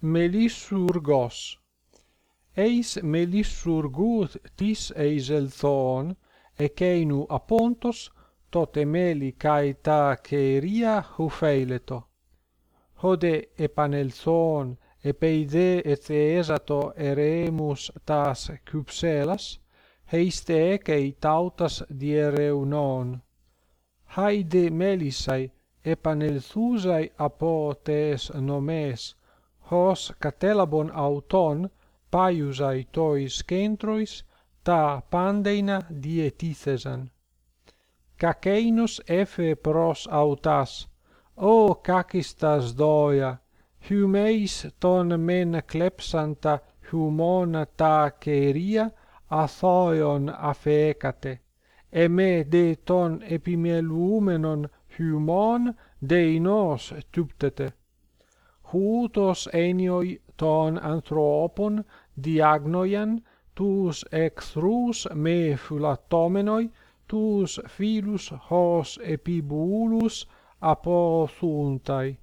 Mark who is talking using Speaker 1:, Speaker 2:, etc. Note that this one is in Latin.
Speaker 1: melissurgos. Eis melissurgut tis eiselthon ekeinu apontos tote meli kai ta keria hufeileto. Hode epanelthon epeide etheesato eremus tas kypselas heiste ekei tautas diereunon. Haide melisai epanelthusai apo tes nomes hos catelabon auton paiusai tois kentrois ta pandeina dietithesan. Kakeinos efe pros autas, o kakistas doia, humeis ton men klepsanta humon ta keria athoion afekate, me de ton epimelumenon humon deinos tuptete hutos enioi ton anthropon diagnoian tus ex rus me philatomenoi tus filus hos epibulus apothuntai.